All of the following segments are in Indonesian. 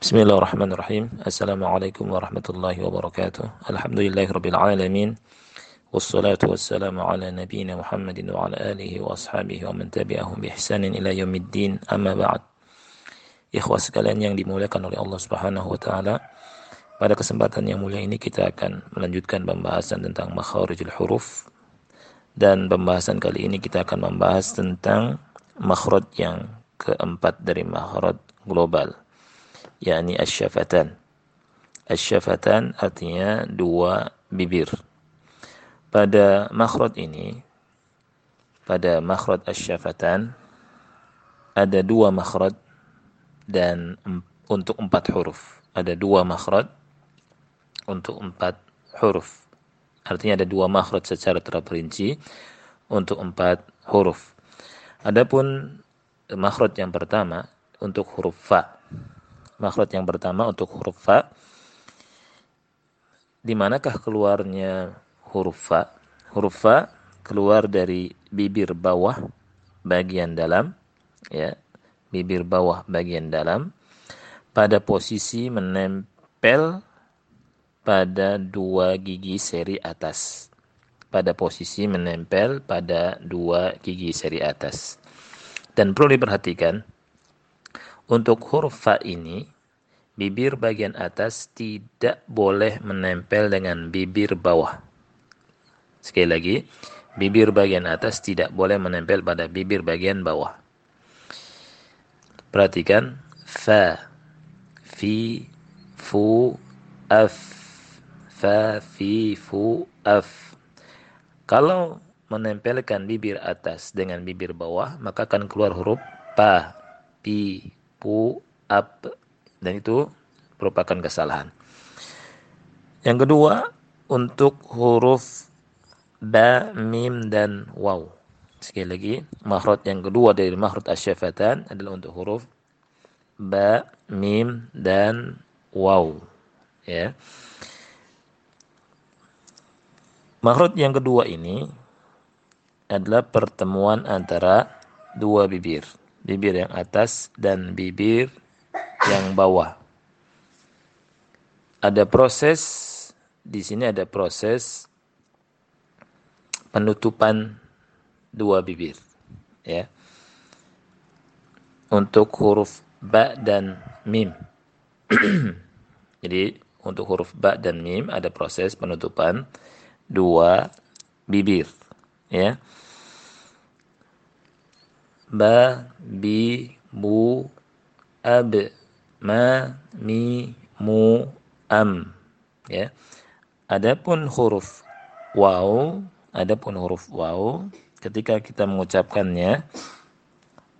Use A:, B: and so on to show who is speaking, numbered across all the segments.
A: Bismillahirrahmanirrahim. Assalamualaikum warahmatullahi wabarakatuh. Alhamdulillahirabbil alamin. Wassalatu wassalamu ala nabiyyina Muhammadin wa ala alihi wa ashabihi wa man bi ihsanin ila yaumiddin. Amma ba'd. Ikhwah sekalian yang dimuliakan oleh Allah Subhanahu wa taala. Pada kesempatan yang mulia ini kita akan melanjutkan pembahasan tentang makharijul huruf dan pembahasan kali ini kita akan membahas tentang makhraj yang keempat dari makhraj global yakni asyafatan. Asyafatan artinya dua bibir. Pada makhraj ini, pada makhraj asyafatan ada dua makhraj dan untuk empat huruf. Ada dua makhraj untuk empat huruf. Artinya ada dua makhraj secara terperinci untuk empat huruf. Adapun makhraj yang pertama untuk huruf fa makhraj yang pertama untuk huruf fa. Di manakah keluarnya huruf fa? Huruf fa keluar dari bibir bawah bagian dalam ya, bibir bawah bagian dalam pada posisi menempel pada dua gigi seri atas. Pada posisi menempel pada dua gigi seri atas. Dan perlu diperhatikan untuk huruf fa ini, bibir bagian atas tidak boleh menempel dengan bibir bawah. Sekali lagi, bibir bagian atas tidak boleh menempel pada bibir bagian bawah. Perhatikan fa, fi, fu, af, fa, fi, fu, af. Kalau menempelkan bibir atas dengan bibir bawah, maka akan keluar huruf pa, pi, pu, ap. Dan itu merupakan kesalahan. Yang kedua, untuk huruf ba, mim, dan waw. Sekali lagi, makhraj yang kedua dari makhraj asyafatan adalah untuk huruf ba, mim, dan waw. Ya. Makhraj yang kedua ini adalah pertemuan antara dua bibir bibir yang atas dan bibir yang bawah. Ada proses di sini ada proses penutupan dua bibir ya. Untuk huruf ba dan mim. Jadi untuk huruf ba dan mim ada proses penutupan dua bibir ya ba bi bu ab ma mi mu am. Ya. Adapun huruf waw adapun huruf waw ketika kita mengucapkannya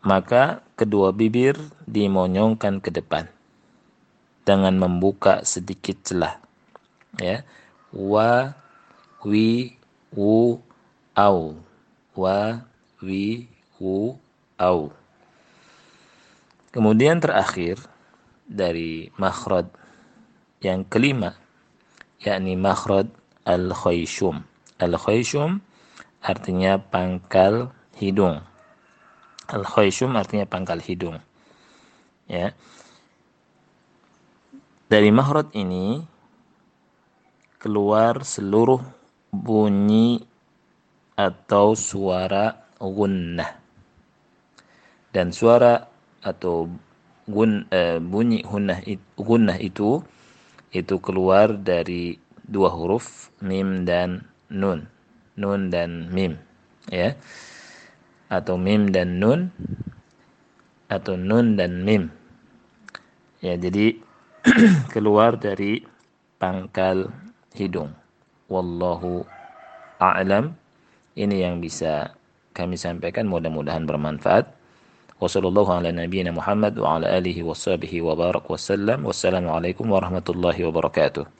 A: maka kedua bibir dimonyongkan ke depan dengan membuka sedikit celah. Ya. Wa wi wu au. Wa wi wu au. Kemudian terakhir dari makhraj yang kelima yakni makhraj al-khayshum. Al-khayshum artinya pangkal hidung. Al-khayshum artinya pangkal hidung. Ya. Dari makhraj ini keluar seluruh bunyi atau suara gunnah dan suara atau gun, uh, bunyi hunnah it, gunnah itu itu keluar dari dua huruf mim dan nun. Nun dan mim ya. Atau mim dan nun atau nun dan mim. Ya jadi keluar dari pangkal hidung. Wallahu a'lam. Ini yang bisa kami sampaikan. Mudah-mudahan bermanfaat وصلى الله على نبينا محمد وعلى آله وصحبه وبارك وسلم والسلام عليكم ورحمة الله وبركاته.